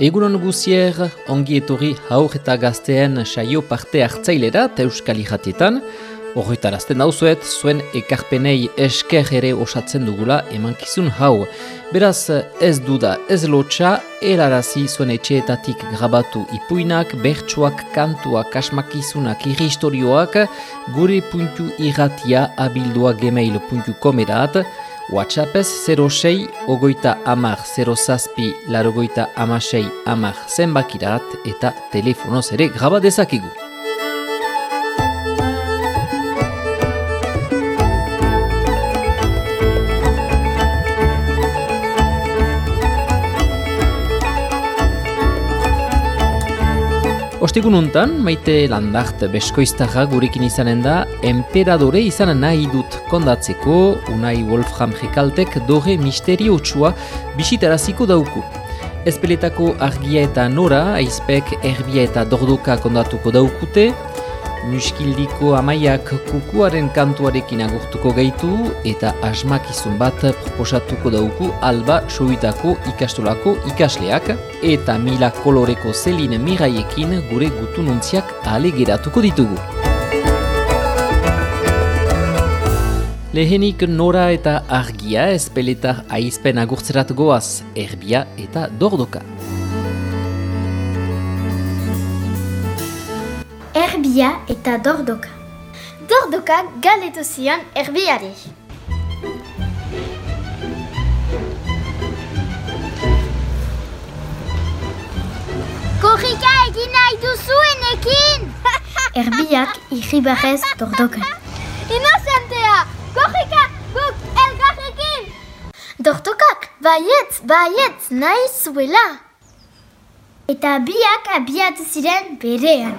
Egunon guzier, ongi etorri haur eta gazteen saio parte hartzailera eta euskal jatietan. Horretarazten dauzuet, zuen ekarpenei esker ere osatzen dugula emankizun hau. Beraz, ez duda, ez lotxa, erarazi zuen etxeetatik grabatu ipuinak, bertsuak, kantuak, asmakizunak, irristorioak, gure puntu irratia abildua gmail.com erat, WhatsAppez 06 ogoita amar 0 zazpi larogoita amasei amar zenbakirat eta telefonoz ere graba dezakigu. Ostegun untan, maite landart beskoiztaga gurekin izanen da, emperadore izan nahi dut kondatzeko, unai Wolfram Jekaltek dore misteriotsua bisitaraziko dauku. Ezpeletako argia eta nora, aizpek erbia eta dordoka kondatuko daukute, Muskildiko amaiak kukuaren kantuarekin agurtuko gaitu eta asmakizun bat proposatuko dauku alba soitako ikastolako ikasleak eta mila koloreko zelin miraiekin gure gutununtziak alegeratuko ditugu. Lehenik nora eta argia ezpeletar aizpen agurtzerat goaz erbia eta dordoka. Erbia eta dordoka. Dordoka galdetu zion erbiari. Korrika egin nahi duzuenekin! Erbiak irribarrez dordoka. Inozentea! Korrika guk elgarrekin! Dordokak, baietz, baietz, nahi zuela! Eta biak abiatu ziren berean.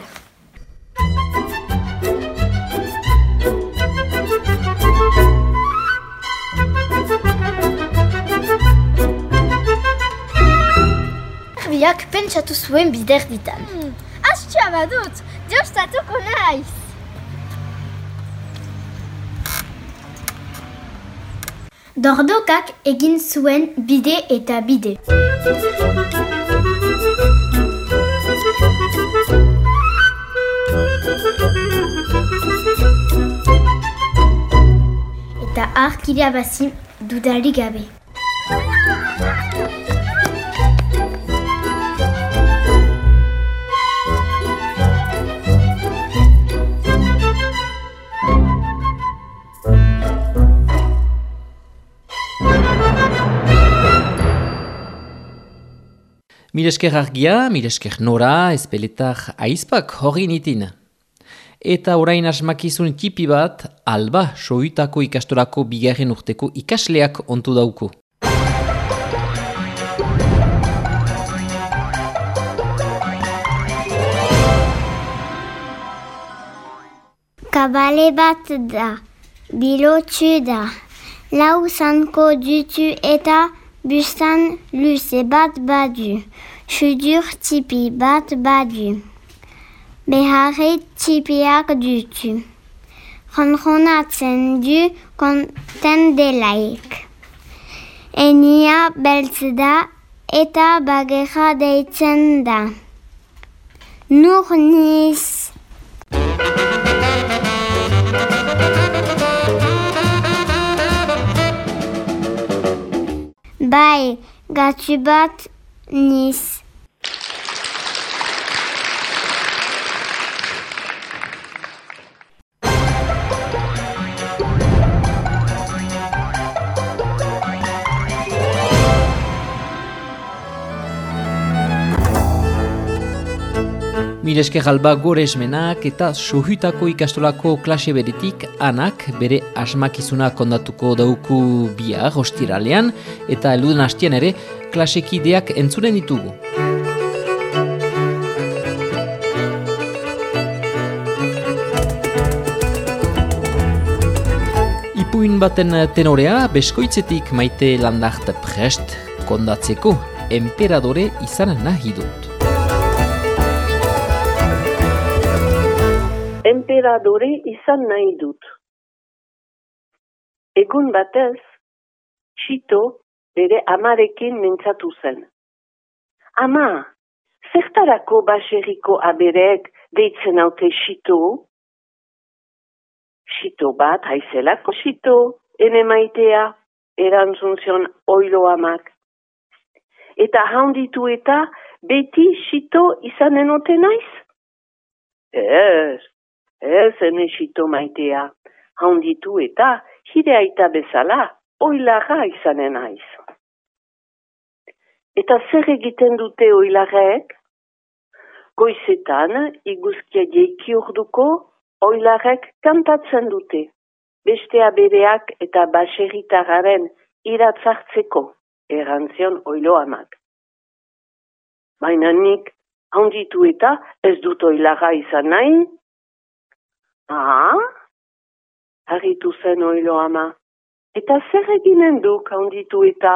Erbiak pentsatu zuen bider ditan. Hmm. Astxa badut, diostatuko naiz! Dordokak egin zuen bide eta bide. Eta ark irabazi dudarik gabe. Miresker argia, miresker nora, ezpeletar aizpak hori nitin. Eta orain asmakizun tipi bat, alba soitako ikastorako bigarren urteko ikasleak ontu dauku. Kabale bat da, bilotsu da, lau zanko dutu eta bustan luze bat badu, sudur tipi bat badu. Beharre tipiak dutu. Ronronatzen du konten delaik. Enia beltz da eta bagera deitzen. Bai, gatu bat niz. Miresker alba gore esmenak eta sohutako ikastolako klase beretik anak bere asmakizuna kondatuko dauku bihar hostiralean eta eluden hastian ere klasekideak entzuren ditugu. Ipuin baten tenorea beskoitzetik maite landart prest kondatzeko emperadore izan nahi dut. Emperadore izan nahi dut. Egun batez, Txito bere amarekin mintzatu zen. Ama, zertarako baseriko aberek deitzen haute xito? Xito bat haizelako xito, ene maitea, erantzun zion oilo amak. Eta handitu eta beti xito izanen ote naiz? Ez, ez ene xito maitea, handitu eta hire aita bezala oilaga izanen naiz. Eta zer egiten dute oilarek? Goizetan, iguzkia jeiki orduko, oilarek kantatzen dute. Beste abereak eta baserritararen iratzartzeko, erantzion oilo amak. Baina nik, handitu eta ez dut oilaga izan nahi? Ah? Harritu zen oilo ama. Eta zer eginen duk handitu eta?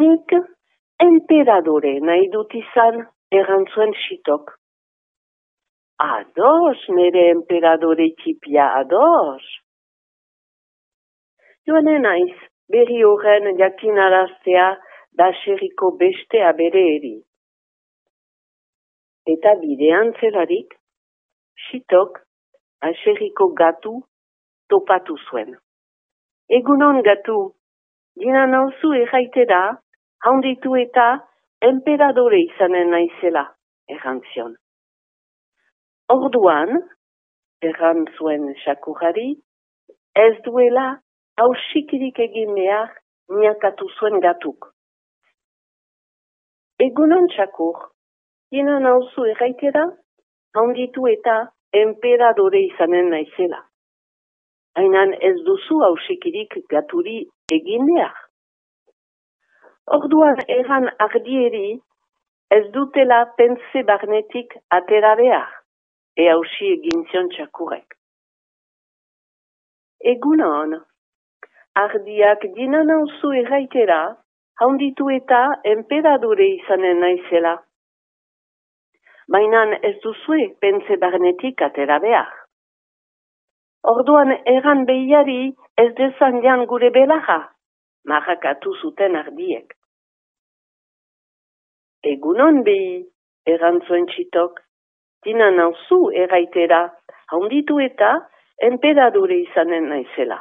Nik emperadore nahi dut izan erantzuen sitok. Ados, nire emperadore txipia, ados. Joanen naiz, berri horren jakinaraztea da xerriko beste abere eri. Eta bidean zelarik, sitok, aserriko gatu topatu zuen. Egunon gatu, dina nauzu erraitera, handitu eta emperadore izanen naizela, errantzion. Orduan, errantzuen sakurari, ez duela hausikirik egin behar niakatu zuen gatuk. Egunon sakur, dina nauzu erraitera, handitu eta emperadore izanen naizela. Hainan ez duzu hausikirik gaturi egin behar. Orduan erran ardieri ez dutela pense barnetik atera behar, e hausi egin zion txakurek. Egunon, ardiak dinan hauzu erraitera, handitu eta emperadure izanen naizela. Mainan ez duzue pense barnetik atera behar. Orduan erran behiari ez dezan jan gure belaja, marrakatu zuten ardiek. Egunon behi, erantzuen txitok, dina nauzu erraitera, haunditu eta emperadure izanen naizela.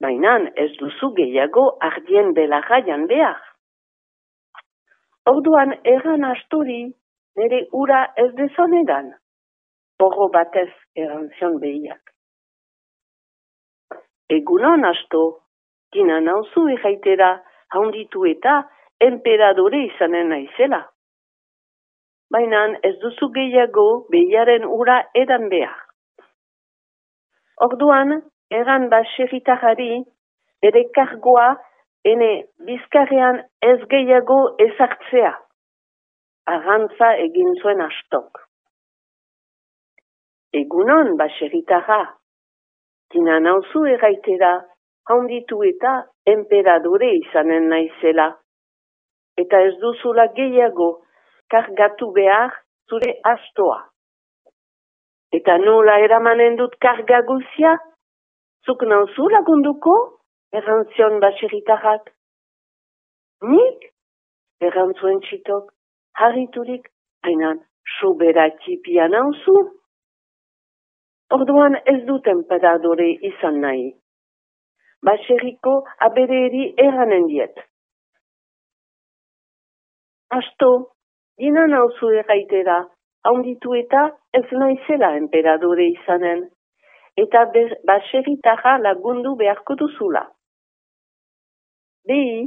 Bainan ez duzu gehiago ardien belaja jan behar. Orduan erran astori, nire ura ez dezonedan porro batez erantzion behiak. Egunon asto, dina nauzu erraitera haunditu eta emperadore izanen naizela. Baina ez duzu gehiago behiaren ura edan behar. Orduan, eran baserritarari, ere kargoa, ene bizkarrean ez gehiago ezartzea. Arrantza egin zuen astok. Egunon, baserritarra. Tina nauzu erraitera, handitu eta emperadore izanen naizela. Eta ez duzula gehiago, kargatu behar zure astoa. Eta nola eramanen dut karga guzia? Zuk nauzu lagunduko? Errantzion baserritarrak. Nik? Errantzuen txitok, harriturik, hainan, sobera tipia nauzu? Orduan ez duten pedadore izan nahi. Baseriko abereri eranen diet. Asto, dina nauzu erraitera, haunditu eta ez naizela emperadore izanen, eta baseritaja lagundu beharko duzula. Behi,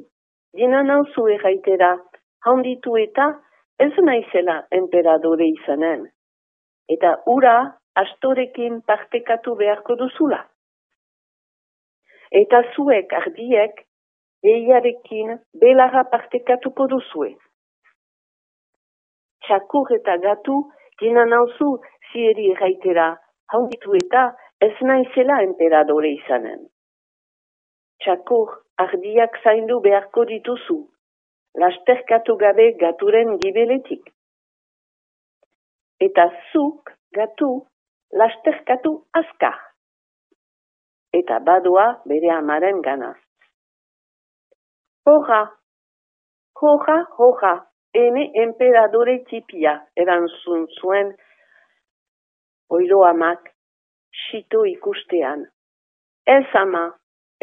dina nauzu erraitera, haunditu eta ez naizela emperadore izanen, eta ura astorekin partekatu beharko duzula. Eta zuek ardiek, eiarekin belarra partekatuko duzue. Txakur eta gatu, dina nauzu zieri gaitera, haunditu eta ez naizela emperadore izanen. Txakur ardiak zaindu beharko dituzu, lasterkatu gabe gaturen gibeletik. Eta zuk, gatu, lasterkatu azkar. Eta badoa bere amaren ganaz. Horra, Joja, joja, ene emperadore txipia, erantzun zuen oiro amak, sito ikustean. Ez ama,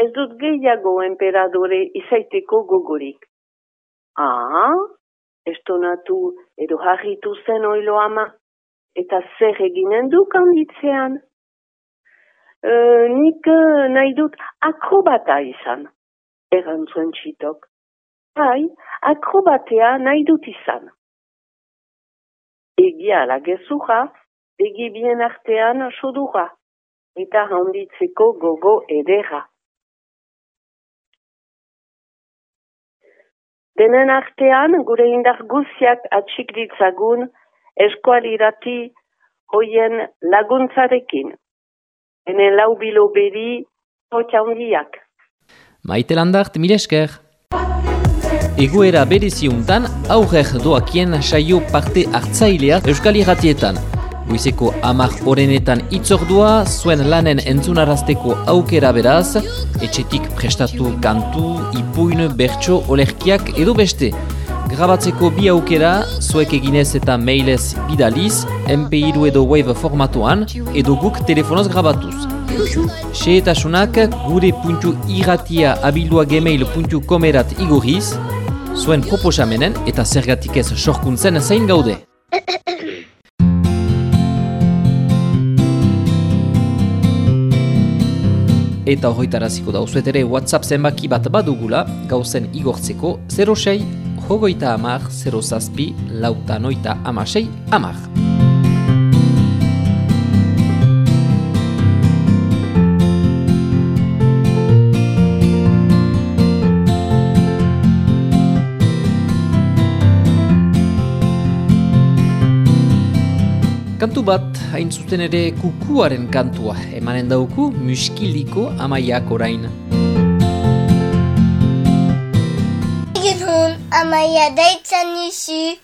ez dut gehiago emperadore izaiteko gogorik. Ah, estonatu edo harritu zen oilo ama, eta zer eginen du kanditzean. E, nik e, nahi dut akrobata izan, erantzuen txitok. Bai, akrobatea nahi dut izan. Egia lagezuja, egi bien artean sodura, eta handitzeko gogo edera. Denen artean, gure indar guziak atxik ditzagun eskualirati hoien laguntzarekin. Hene lau bilo beri hotxa hundiak. Maite landart, mire esker. Egoera bereziuntan, aurrer doakien saio parte hartzailea Euskal Iratietan. Goizeko amak orenetan itzordua, zuen lanen entzunarazteko aukera beraz, etxetik prestatu kantu, ipuin, bertso, olerkiak edo beste. Grabatzeko bi aukera, zuek eginez eta mailez bidaliz, MP2 edo Wave formatuan, edo guk telefonoz grabatuz. Seetasunak gure puntu irratia abildua gmail.com erat igurriz, zuen proposamenen eta zergatik ez sorkuntzen zain gaude. Eta horretaraziko dauzuet ere WhatsApp zenbaki bat badugula gauzen igortzeko 06 hogoita amar 0 zazpi lauta noita amasei amar. Kantu bat, hain zuten ere kukuaren kantua, emanen dauku muskiliko amaiak orain. Egun amaia daitzan izu,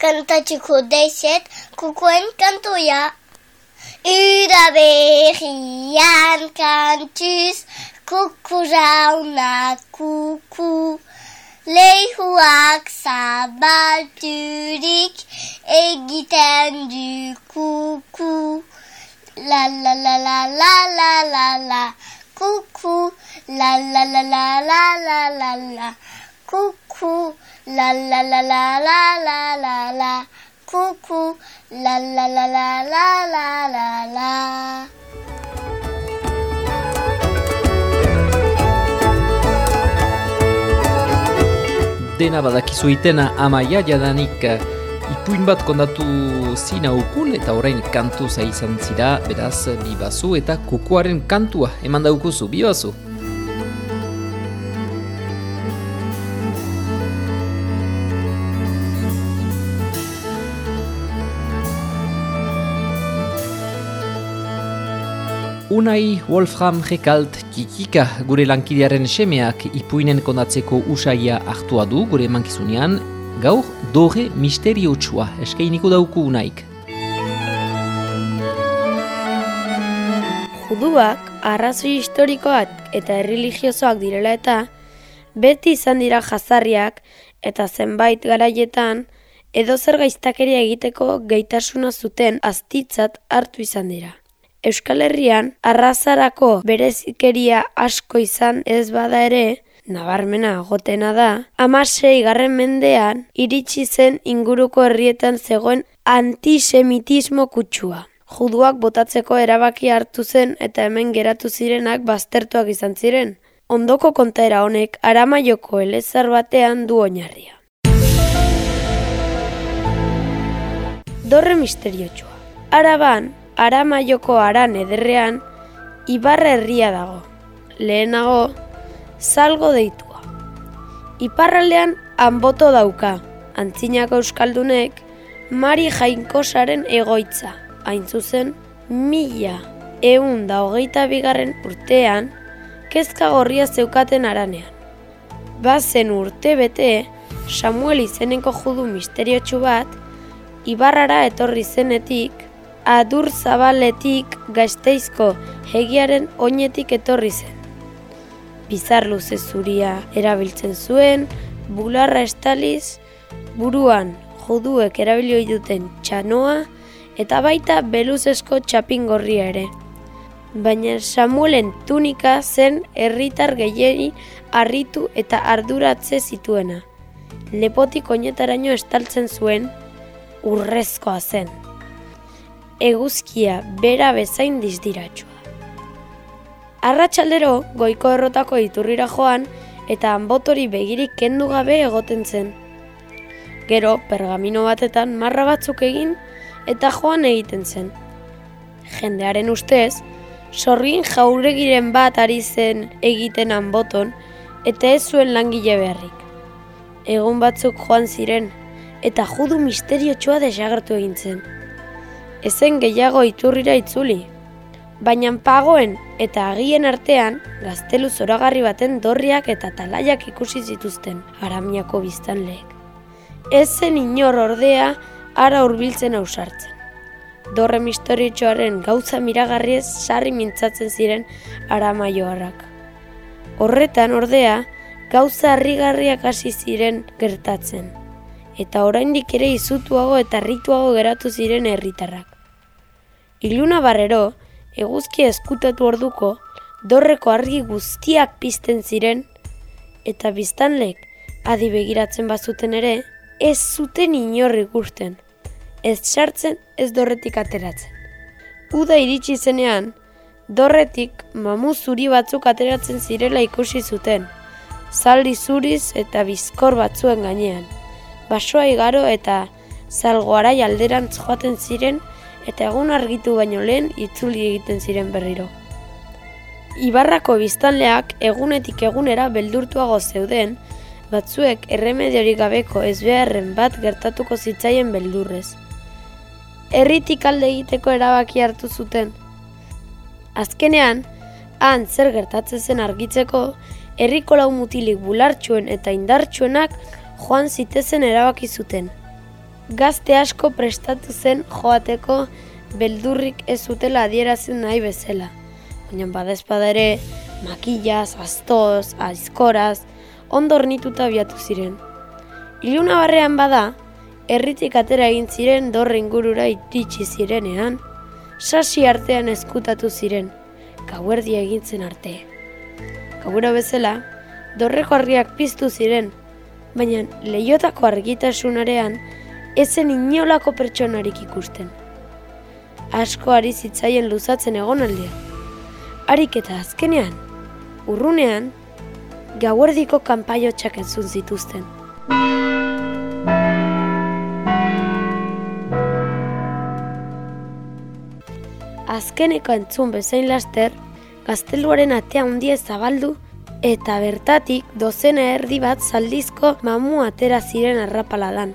kantatxuko daizet kukuen kantoia. Ura berrian kantuz, kuku jauna kuku. Leihuak zabalturik egiten du kuku. La la la la la la la la kuku. La la la la la la la la kuku. La la la la la la la la kuku. La la la la la la la Dena badakizu itena amaia jadanik ipuin bat kondatu zina ukun eta orain kantu izan zira, beraz bibazu eta kukuaren kantua eman daukuzu, bibazu. Unai Wolfram Rekalt Kikika gure lankidearen semeak ipuinen kondatzeko usaia hartua du gure mankizunean, gaur dore misteriotsua eskainiko dauku Unaik. Juduak arrazoi historikoak eta erreligiozoak direla eta beti izan dira jazarriak eta zenbait garaietan edo zer gaiztakeria egiteko gaitasuna zuten astitzat hartu izan dira. Euskal Herrian arrazarako berezikeria asko izan ez bada ere, nabarmena gotena da, amasei garren mendean iritsi zen inguruko herrietan zegoen antisemitismo kutsua. Juduak botatzeko erabaki hartu zen eta hemen geratu zirenak baztertuak izan ziren. Ondoko kontaera honek aramaioko elezar batean du oinarria. Dorre misteriotxua. Araban, Aramaioko aran ederrean, Ibarra herria dago. Lehenago, salgo deitua. Iparraldean anboto dauka, antzinako euskaldunek, Mari Jainkosaren egoitza, hain zuzen, mila eun da hogeita bigarren urtean, kezka gorria zeukaten aranean. Bazen urte bete, Samuel izeneko judu misteriotsu bat, Ibarrara etorri zenetik, adur zabaletik gazteizko hegiaren oinetik etorri zen. Bizar luze zuria erabiltzen zuen, bularra estaliz, buruan juduek erabilio duten txanoa eta baita beluzesko txapingorria ere. Baina Samuelen tunika zen herritar gehieri harritu eta arduratze zituena. Lepotik oinetaraino estaltzen zuen urrezkoa zen. Eguzkia bera bezain dizdiratsua. Arratxaldero goiko errotako iturrira joan eta anbotori begirik kendu gabe egoten zen. Gero, pergamino batetan marra batzuk egin eta joan egiten zen. Jendearen ustez, sorgin jauregiren bat ari zen egiten anboton eta ez zuen langile beharrik. Egun batzuk joan ziren eta judu misteriotxoa desagertu egin zen. Ezen gehiago iturrira itzuli, baina pagoen eta agien artean gaztelu zoragarri baten dorriak eta talaiak ikusi zituzten aramiako biztanleek. Ez zen inor ordea ara hurbiltzen ausartzen. Dorre misteriotxoaren gauza miragarriez sarri mintzatzen ziren aramaioarrak. Horretan ordea, gauza harrigarriak hasi ziren gertatzen, eta oraindik ere izutuago eta rituago geratu ziren herritarrak. Iluna barrero, eguzki eskutatu orduko, dorreko argi guztiak pizten ziren, eta biztanlek adi begiratzen bazuten ere, ez zuten inorri ikusten, ez sartzen ez dorretik ateratzen. Uda iritsi zenean, dorretik mamu zuri batzuk ateratzen zirela ikusi zuten, zaldi zuriz eta bizkor batzuen gainean, basoa igaro eta zalgoarai alderantz joaten ziren, eta egun argitu baino lehen itzuli egiten ziren berriro. Ibarrako biztanleak egunetik egunera beldurtuago zeuden, batzuek erremediorik gabeko ezbeharren bat gertatuko zitzaien beldurrez. Herritik alde egiteko erabaki hartu zuten. Azkenean, han zer gertatzen zen argitzeko, herriko lau mutilik bulartxuen eta indartxuenak joan zitezen erabaki zuten gazte asko prestatu zen joateko beldurrik ez zutela adierazen nahi bezala. Baina badezpada ere, makillaz, astoz, aizkoraz, ondo ornituta biatu ziren. Iluna barrean bada, erritik atera egin ziren dorre ingurura iritsi zirenean, sasi artean eskutatu ziren, gauerdia egintzen arte. Gauera bezala, dorreko argiak piztu ziren, baina lehiotako argitasunarean, ezen inolako pertsonarik ikusten. Asko ari zitzaien luzatzen egon aldea. Harik eta azkenean, urrunean, gauerdiko kanpaiotxak entzun zituzten. Azkeneko entzun bezain laster, gazteluaren atea handia zabaldu eta bertatik dozena erdi bat zaldizko mamu atera ziren arrapaladan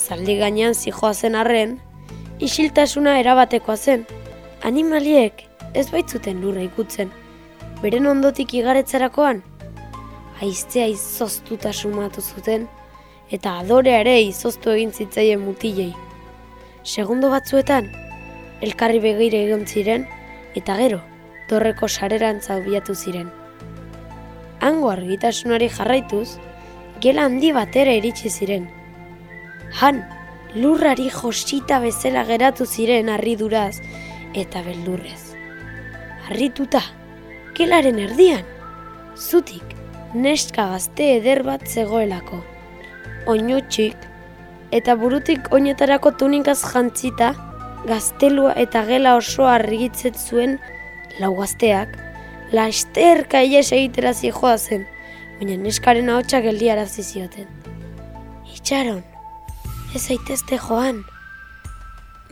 zaldi gainean zijoa zen arren, isiltasuna erabatekoa zen. Animaliek ez baitzuten lurra ikutzen, beren ondotik igaretzarakoan, aiztea izoztuta sumatu zuten, eta adorea ere izoztu egin zitzaien mutilei. Segundo batzuetan, elkarri begire egon ziren, eta gero, torreko sarerantza biatu ziren. Hango argitasunari jarraituz, gela handi batera iritsi ziren, Han, lurrari josita bezala geratu ziren harriduraz eta beldurrez. Harrituta, kelaren erdian, zutik, neska gazte eder bat zegoelako. Oinutxik, eta burutik oinetarako tunikaz jantzita, gaztelua eta gela osoa argitzet zuen lau gazteak, lasterka ies egitera zijoa zen, baina neskaren ahotsa geldiarazi zioten. Itxaron, ez aitezte joan.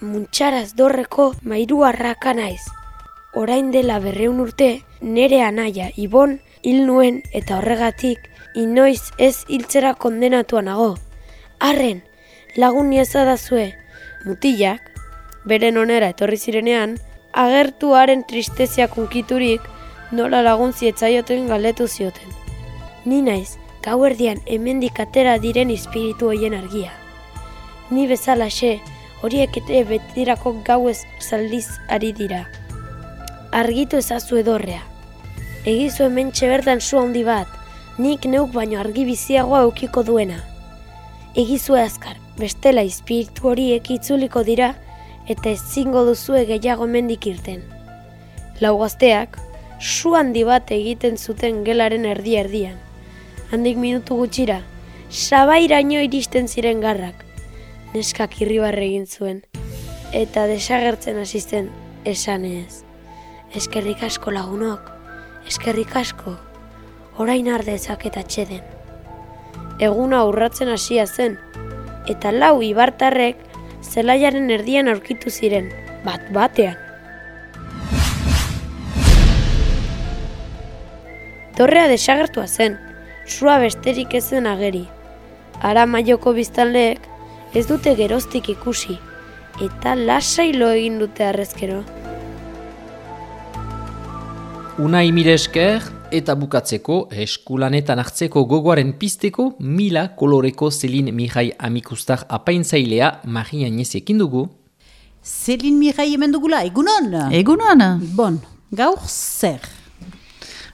Muntxaraz dorreko mairu arraka naiz. Orain dela berreun urte, nere anaia, ibon, hil nuen eta horregatik, inoiz ez hiltzera kondenatua nago. Arren, lagun zue, mutilak, beren onera etorri zirenean, agertu haren tristezia kunkiturik, nola lagun zietzaioten galetu zioten. Ni naiz, gauerdian hemendik atera diren espiritu hoien argia ni bezalaxe, horiek ete betirako gauez zaldiz ari dira. Argitu ezazu edorrea. Egizu hemen bertan zu handi bat, nik neuk baino argi biziagoa eukiko duena. Egizue azkar, bestela espiritu horiek itzuliko dira eta ezingo duzue gehiago mendik irten. Lau gazteak, su handi bat egiten zuten gelaren erdi erdian. Handik minutu gutxira, sabairaino iristen ziren garrak. Neskak irribarre egin zuen, eta desagertzen hasi zen esanez. Eskerrik asko lagunok, eskerrik asko, orain ardezak eta txeden. Eguna urratzen hasia zen, eta lau ibartarrek zelaiaren erdian aurkitu ziren, bat batean. Torrea desagertua zen, sua besterik ez zen ageri. Ara maioko biztanleek ez dute geroztik ikusi, eta lasailo egin dute arrezkero. Unai mire esker eta bukatzeko eskulanetan hartzeko gogoaren pisteko mila koloreko zelin mihai amikustak apaintzailea Maria Inezekin dugu. Zelin Mirai hemen dugula, egunon? Egunon, Bon, gaur zer?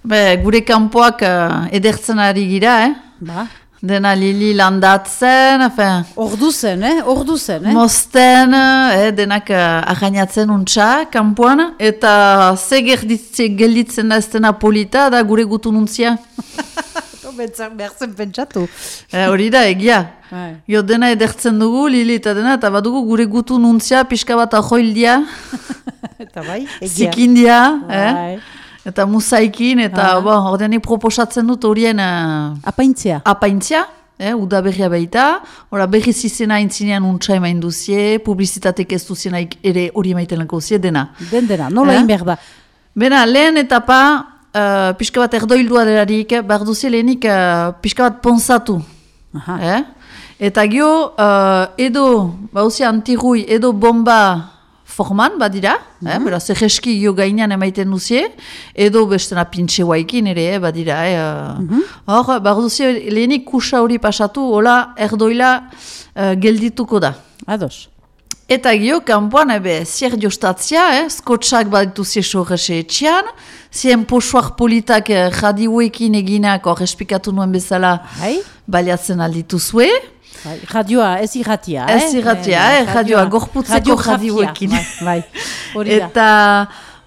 Be, gure kanpoak uh, edertzen ari gira, eh? Ba, Dena lili landatzen, enfin, ordu zen, eh? Ordu zen, eh? mozten, eh, denak uh, arrainatzen untxa kanpoan, eta ze gerditze gelditzen da ez dena polita da gure gutu nuntzia. Bentzak behar zen pentsatu. Eh, hori da, egia. Bai. Jo dena edertzen dugu, lili eta dena, eta badugu gure gutu nuntzia, pixka bat ahoildia, Eta bai, egia. zikindia, eh? Eta musaikin, eta Ah. bon, ordenik proposatzen dut horien uh, Apaintzia. apaintzia, eh, uda berria baita, ora berriz izena intzinean untsa emain duzie, publizitatek ez duzienaik ere hori emaiten lanko zie, dena. Den dena, nola Eh? behar da. Bena, lehen etapa, uh, pixka bat erdoildua delarik, behar duzie lehenik uh, pixka bat ponsatu. Aha. Eh? Eta gio, uh, edo, bauzi antirui, edo bomba forman badira, eh? beraz, egeski gio gainean emaiten duzie, edo bestena pintxe guaikin ere, eh? badira. Eh? Uh, Hor, behar duzie lehenik kusa hori pasatu, hola erdoila uh, geldituko da. Ados. Eta gio, kanpoan, ebe, zier jostatzia, eh? skotsak baditu ziesho horrese etxean, zien posuak politak eh, jadiuekin eginak, hor espikatu nuen bezala, Bai? baliatzen alditu zue. Bai, radioa, ez irratia, eh? Ez irratia, eh, radioa, gorputzeko radioekin. Bai, bai. Eta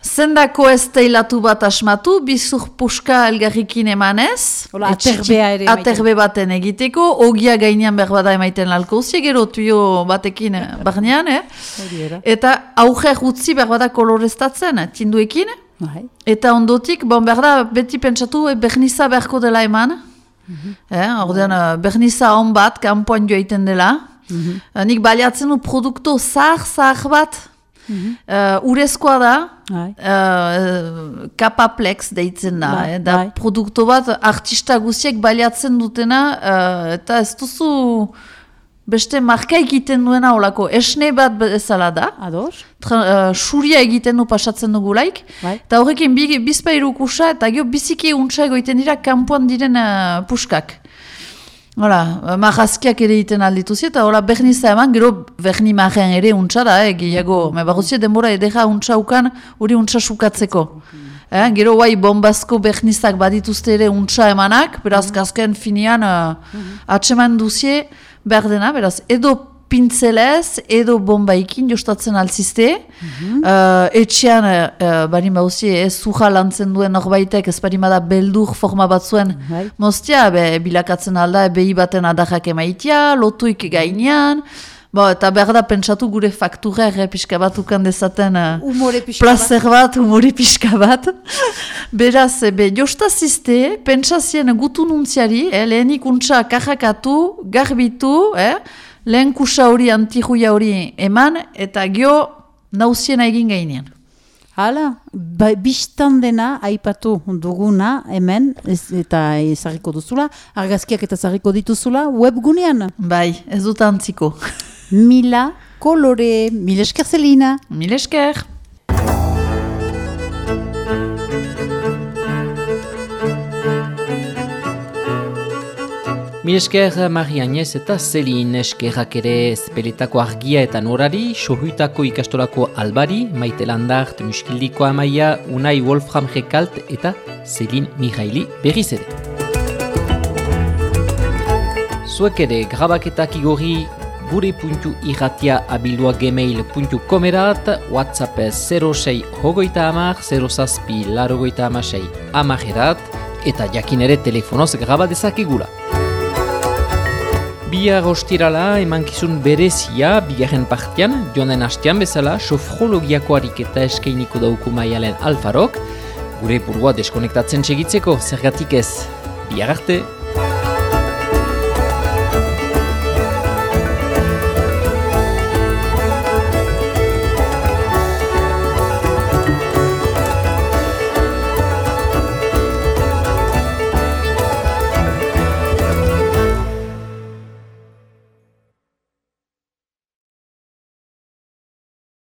zendako ez teilatu bat asmatu, bizur puska elgarrikin emanez. Hola, aterbea ere. Aterbe baten egiteko, ogia gainean behar bada emaiten lalko zie, gero tuio batekin eh, barnean, eh? Eta auger utzi behar bada koloreztatzen, eh, tinduekin. Bai. Eta ondotik, bon, behar da, beti pentsatu, e, berniza beharko dela eman. Eh, ordean, eh, berniza on bat, kanpoan joaiten dela. Eh, nik baliatzen du produkto zahar-zahar bat, eh, urezkoa da, Bai. uh, kapaplex deitzen da, Bai, eh, da bai. produkto bat artista guziek baliatzen dutena, eh, eta ez duzu beste marka egiten duena olako, esne bat bezala da, Ados? tra, uh, suria egiten du pasatzen dugulaik, Bai. eta horrekin bi, bizpairu kusa, eta gio biziki untsa egoiten dira kanpoan diren uh, puskak. Hola, marrazkiak ere egiten alditu zi, eta hola berniza eman, gero berni marrean ere untsa da, eh, gehiago, me barrozie denbora edera untsa ukan, hori untsa sukatzeko. Eh, gero guai bombazko bernizak badituzte ere untsa emanak, beraz gazken finian uh, atseman duzie behar dena, beraz edo pintzelez, edo bombaikin jostatzen altzizte, uh, etxean, uh, bari mauzie, ez zuja lantzen duen norbaitek, ez bari da beldur forma bat zuen, Bai. moztia, be, bilakatzen alda, behi baten adajak emaitia, lotuik gainean, Bo, eta behar da pentsatu gure faktura erre pixka bat ukan dezaten Umore pixka bat. plazer bat, humori pixka bat. Beraz, be, jostazizte, pentsazien gutu nuntziari, eh, lehenik untsa kajakatu, garbitu, eh, lehen kusa hori, antijuia hori eman, eta gio nauziena egin gainean. Hala, ba, biztan dena aipatu duguna hemen, ez, eta ezarriko duzula, argazkiak eta zarriko dituzula, webgunean. Bai, ez dut antziko. Mila, kolore, mila esker zelina. Mil esker! Mil esker Maria Agnez eta Zelin eskerrak ere zepeletako argia eta norari, sohuitako ikastolako albari, maite landart, muskildiko amaia, Unai Wolfram Rekalt eta Zelin Mihaili berriz ere. zuek ere grabaketak igorri gure puntu irratia abildua gmail.comerat, whatsapp 06 hogoita amar, 0 zazpi larogoita amasei amarerat, eta jakin ere telefonoz graba dezakegula. Bihar ostirala emankizun berezia bigarren partian, joanen hastean bezala, sofrologiako eta eskeiniko dauku maialen alfarok, gure burua deskonektatzen segitzeko, zergatik ez, bihar arte!